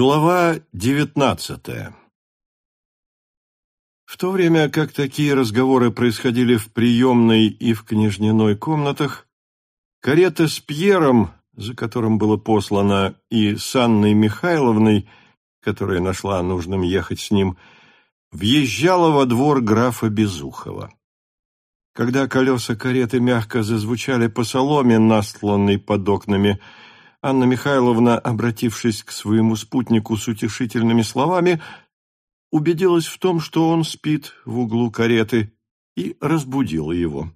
Глава девятнадцатая В то время как такие разговоры происходили в приемной и в княжниной комнатах, карета с Пьером, за которым было послано, и с Анной Михайловной, которая нашла нужным ехать с ним, въезжала во двор графа Безухова. Когда колеса кареты мягко зазвучали по соломе, настланной под окнами, Анна Михайловна, обратившись к своему спутнику с утешительными словами, убедилась в том, что он спит в углу кареты, и разбудила его.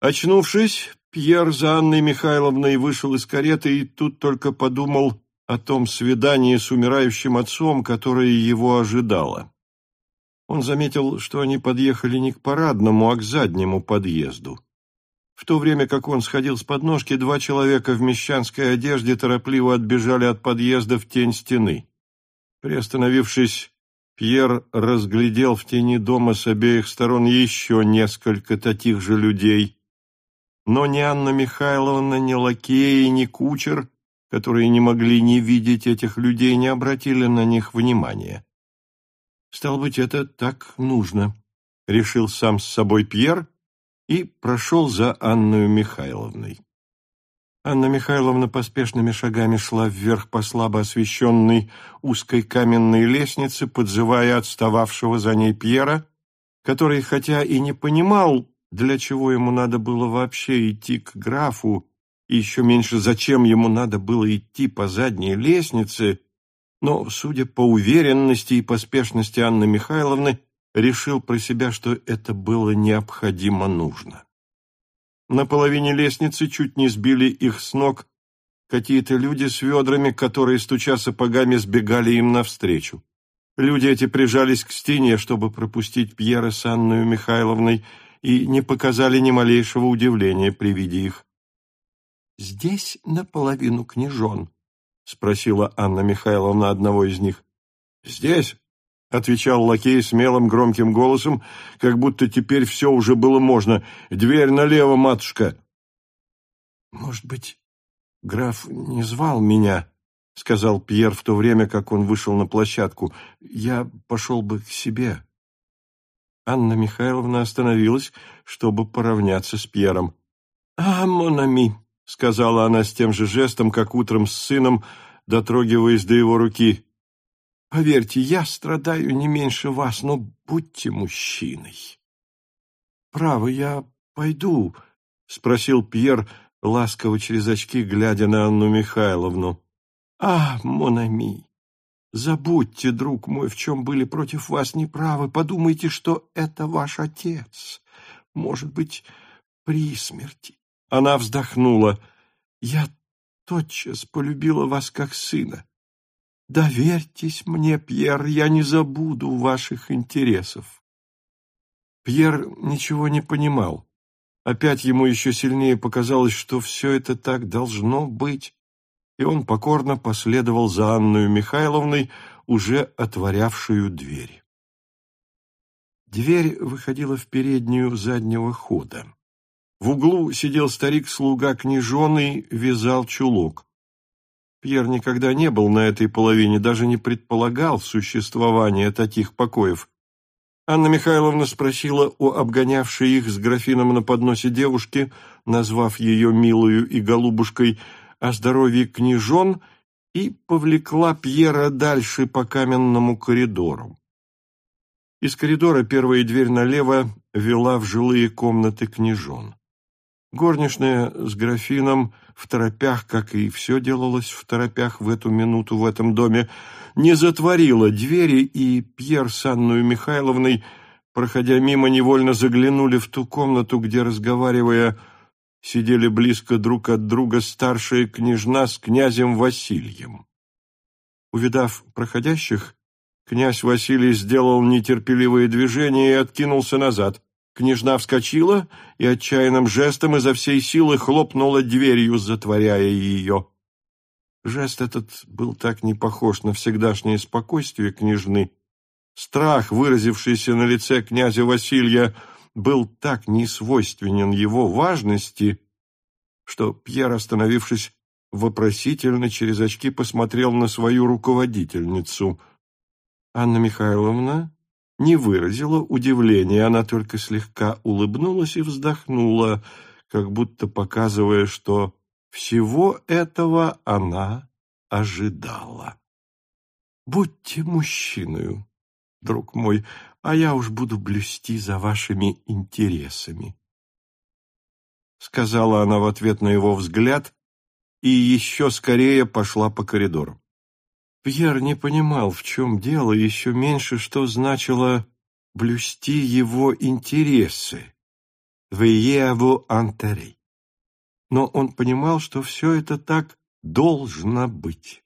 Очнувшись, Пьер за Анной Михайловной вышел из кареты и тут только подумал о том свидании с умирающим отцом, которое его ожидало. Он заметил, что они подъехали не к парадному, а к заднему подъезду. В то время как он сходил с подножки, два человека в мещанской одежде торопливо отбежали от подъезда в тень стены. Приостановившись, Пьер разглядел в тени дома с обеих сторон еще несколько таких же людей. Но ни Анна Михайловна, ни лакеи, ни кучер, которые не могли не видеть этих людей, не обратили на них внимания. «Стал быть, это так нужно», — решил сам с собой Пьер и прошел за Анной Михайловной. Анна Михайловна поспешными шагами шла вверх по слабо освещенной узкой каменной лестнице, подзывая отстававшего за ней Пьера, который, хотя и не понимал, для чего ему надо было вообще идти к графу, и еще меньше зачем ему надо было идти по задней лестнице, но, судя по уверенности и поспешности Анны Михайловны, решил про себя, что это было необходимо нужно. На половине лестницы чуть не сбили их с ног какие-то люди с ведрами, которые, стуча сапогами, сбегали им навстречу. Люди эти прижались к стене, чтобы пропустить Пьера с Анной Михайловной, и не показали ни малейшего удивления при виде их. «Здесь наполовину княжон?» — спросила Анна Михайловна одного из них. «Здесь?» — отвечал лакей смелым громким голосом, как будто теперь все уже было можно. «Дверь налево, матушка!» «Может быть, граф не звал меня?» — сказал Пьер в то время, как он вышел на площадку. «Я пошел бы к себе». Анна Михайловна остановилась, чтобы поравняться с Пьером. «А, Монами!» — сказала она с тем же жестом, как утром с сыном, дотрогиваясь до его руки. Поверьте, я страдаю не меньше вас, но будьте мужчиной. Право, я пойду, спросил Пьер, ласково через очки, глядя на Анну Михайловну. А, Монами, забудьте, друг мой, в чем были против вас неправы. Подумайте, что это ваш отец. Может быть, при смерти. Она вздохнула. Я тотчас полюбила вас как сына. Доверьтесь мне, Пьер, я не забуду ваших интересов. Пьер ничего не понимал. Опять ему еще сильнее показалось, что все это так должно быть, и он покорно последовал за Анной Михайловной, уже отворявшую дверь. Дверь выходила в переднюю заднего хода. В углу сидел старик-слуга княжоный, вязал чулок. Пьер никогда не был на этой половине, даже не предполагал существования таких покоев. Анна Михайловна спросила у обгонявшей их с графином на подносе девушки, назвав ее милую и голубушкой, о здоровье княжон и повлекла Пьера дальше по каменному коридору. Из коридора первая дверь налево вела в жилые комнаты княжон. Горничная с графином в торопях, как и все делалось в торопях в эту минуту в этом доме, не затворила двери, и Пьер с Анной Михайловной, проходя мимо, невольно заглянули в ту комнату, где, разговаривая, сидели близко друг от друга старшая княжна с князем Васильем. Увидав проходящих, князь Василий сделал нетерпеливое движение и откинулся назад. Княжна вскочила и отчаянным жестом изо всей силы хлопнула дверью, затворяя ее. Жест этот был так не похож на всегдашнее спокойствие княжны. Страх, выразившийся на лице князя Василия, был так несвойственен его важности, что Пьер, остановившись, вопросительно через очки посмотрел на свою руководительницу. Анна Михайловна не выразила удивления, она только слегка улыбнулась и вздохнула, как будто показывая, что всего этого она ожидала. «Будьте мужчиною, друг мой, а я уж буду блюсти за вашими интересами», сказала она в ответ на его взгляд и еще скорее пошла по коридору. Пьер не понимал, в чем дело, еще меньше, что значило блюсти его интересы. «Вееву антерей». Но он понимал, что все это так должно быть.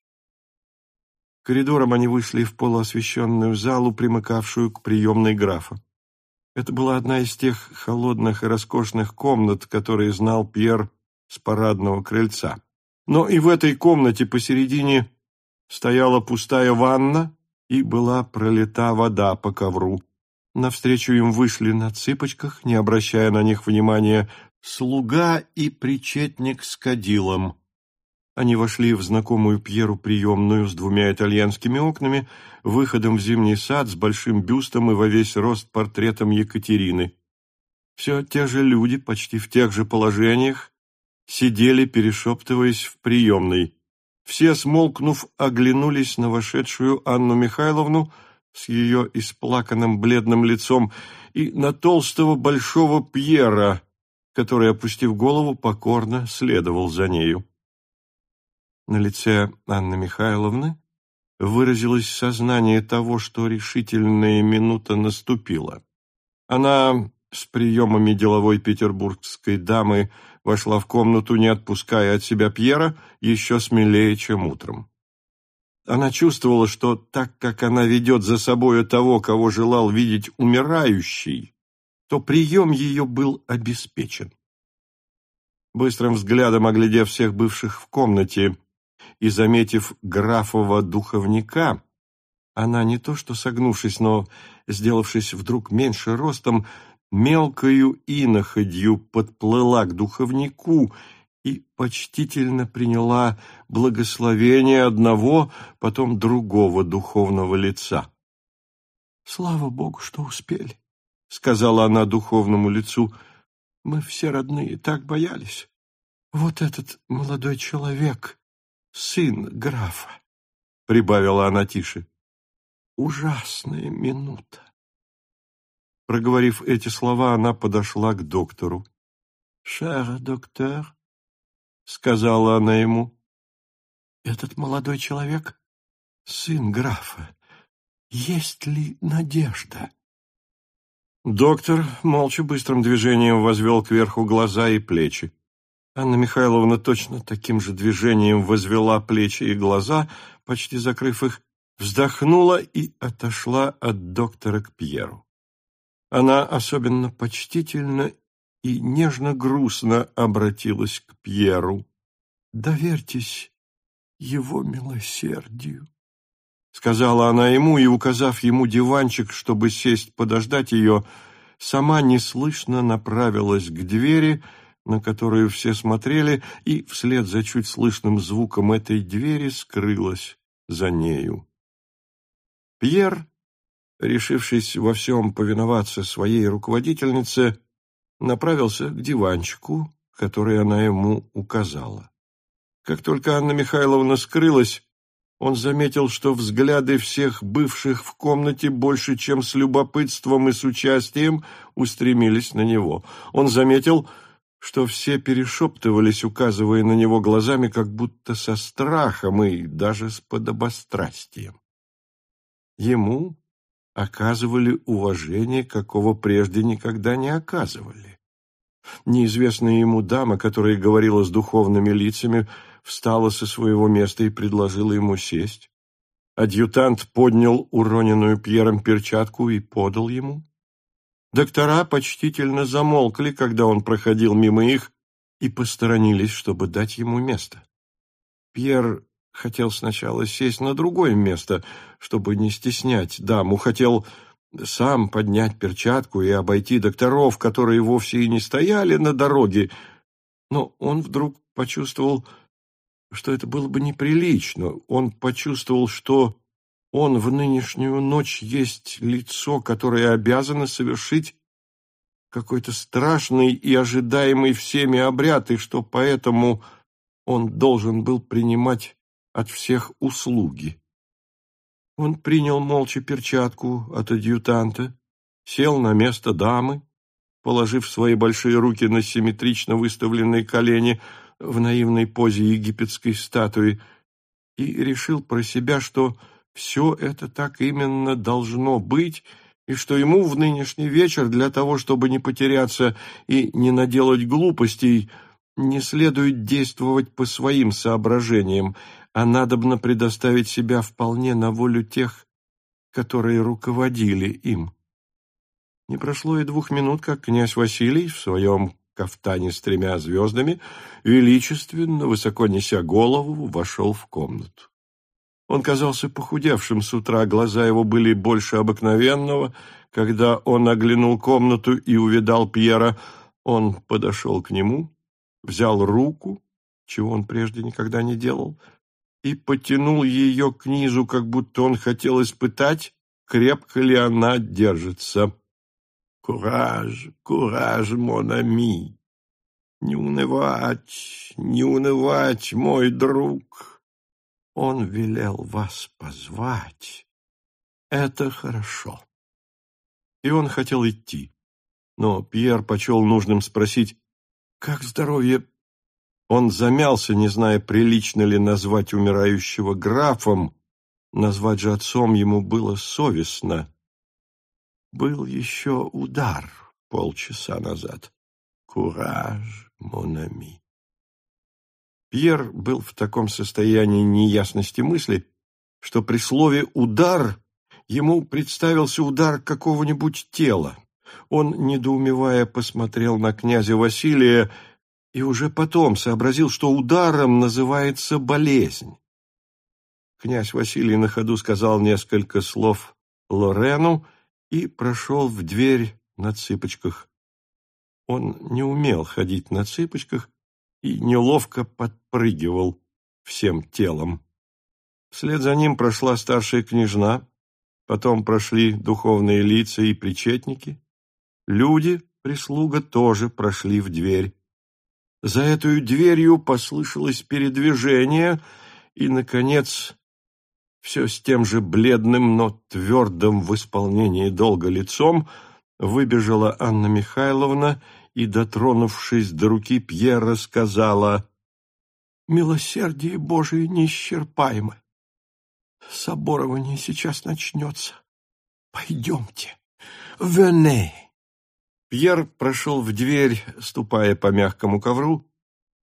Коридором они вышли в полуосвещенную залу, примыкавшую к приемной графа. Это была одна из тех холодных и роскошных комнат, которые знал Пьер с парадного крыльца. Но и в этой комнате посередине стояла пустая ванна и была пролита вода по ковру. Навстречу им вышли на цыпочках, не обращая на них внимания, слуга и причетник с кадилом. Они вошли в знакомую Пьеру приемную с двумя итальянскими окнами, выходом в зимний сад с большим бюстом и во весь рост портретом Екатерины. Все те же люди, почти в тех же положениях, сидели, перешептываясь в приемной. Все, смолкнув, оглянулись на вошедшую Анну Михайловну с ее исплаканным бледным лицом и на толстого большого Пьера, который, опустив голову, покорно следовал за нею. На лице Анны Михайловны выразилось сознание того, что решительная минута наступила. Она с приемами деловой петербургской дамы вошла в комнату, не отпуская от себя Пьера, еще смелее, чем утром. Она чувствовала, что так как она ведет за собою того, кого желал видеть умирающий, то прием ее был обеспечен. Быстрым взглядом оглядев всех бывших в комнате, и, заметив графова духовника, она не то что согнувшись, но, сделавшись вдруг меньше ростом, мелкою иноходью подплыла к духовнику и почтительно приняла благословение одного, потом другого духовного лица. «Слава Богу, что успели», — сказала она духовному лицу. «Мы все родные так боялись. Вот этот молодой человек, сын графа, — прибавила она тише. Ужасная минута. Проговорив эти слова, она подошла к доктору. «Шер доктор», — сказала она ему, — «этот молодой человек — сын графа. Есть ли надежда?» Доктор молча быстрым движением возвел кверху глаза и плечи. Анна Михайловна точно таким же движением возвела плечи и глаза, почти закрыв их, вздохнула и отошла от доктора к Пьеру. Она особенно почтительно и нежно-грустно обратилась к Пьеру. «Доверьтесь его милосердию», — сказала она ему и, указав ему диванчик, чтобы сесть подождать ее, сама неслышно направилась к двери, — на которую все смотрели, и вслед за чуть слышным звуком этой двери скрылась за нею. Пьер, решившись во всем повиноваться своей руководительнице, направился к диванчику, который она ему указала. Как только Анна Михайловна скрылась, он заметил, что взгляды всех бывших в комнате больше, чем с любопытством и с участием, устремились на него. Он заметил, что все перешептывались, указывая на него глазами, как будто со страхом и даже с подобострастием. Ему оказывали уважение, какого прежде никогда не оказывали. Неизвестная ему дама, которая говорила с духовными лицами, встала со своего места и предложила ему сесть. Адъютант поднял уроненную Пьером перчатку и подал ему. Доктора почтительно замолкли, когда он проходил мимо их, и посторонились, чтобы дать ему место. Пьер хотел сначала сесть на другое место, чтобы не стеснять даму, хотел сам поднять перчатку и обойти докторов, которые вовсе и не стояли на дороге, но он вдруг почувствовал, что это было бы неприлично. Он почувствовал, что он в нынешнюю ночь есть лицо, которое обязано совершить какой-то страшный и ожидаемый всеми обряд, и что поэтому он должен был принимать от всех услуги. Он принял молча перчатку от адъютанта, сел на место дамы, положив свои большие руки на симметрично выставленные колени в наивной позе египетской статуи, и решил про себя, что все это так именно должно быть, и что ему в нынешний вечер для того, чтобы не потеряться и не наделать глупостей, не следует действовать по своим соображениям, а надобно предоставить себя вполне на волю тех, которые руководили им. Не прошло и двух минут, как князь Василий в своем кафтане с тремя звездами, величественно, высоко неся голову, вошел в комнату. Он казался похудевшим с утра, глаза его были больше обыкновенного. Когда он оглянул комнату и увидал Пьера, он подошел к нему, взял руку, чего он прежде никогда не делал, и потянул ее к низу, как будто он хотел испытать, крепко ли она держится. «Кураж, кураж, монами! Не унывать, не унывать, мой друг!» Он велел вас позвать. Это хорошо. И он хотел идти. Но Пьер почел нужным спросить, как здоровье? Он замялся, не зная, прилично ли назвать умирающего графом. Назвать же отцом ему было совестно. Был еще удар полчаса назад. Кураж, Монами. Пьер был в таком состоянии неясности мысли, что при слове «удар» ему представился удар какого-нибудь тела. Он, недоумевая, посмотрел на князя Василия и уже потом сообразил, что ударом называется болезнь. Князь Василий на ходу сказал несколько слов Лорену и прошел в дверь на цыпочках. Он не умел ходить на цыпочках и неловко подпрыгивал всем телом. Вслед за ним прошла старшая княжна, потом прошли духовные лица и причетники. Люди, прислуга, тоже прошли в дверь. За этой дверью послышалось передвижение, и, наконец, все с тем же бледным, но твердым в исполнении долга лицом выбежала Анна Михайловна и, дотронувшись до руки Пьера, сказала «Милосердие Божие неисчерпаемо. Соборование сейчас начнется. Пойдемте. Вене!» Пьер прошел в дверь, ступая по мягкому ковру,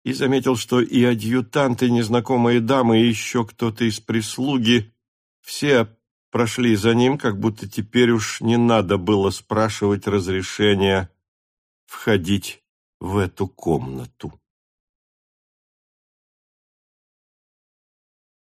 и заметил, что и адъютанты, незнакомые дамы, и еще кто-то из прислуги, все прошли за ним, как будто теперь уж не надо было спрашивать разрешения входить в эту комнату.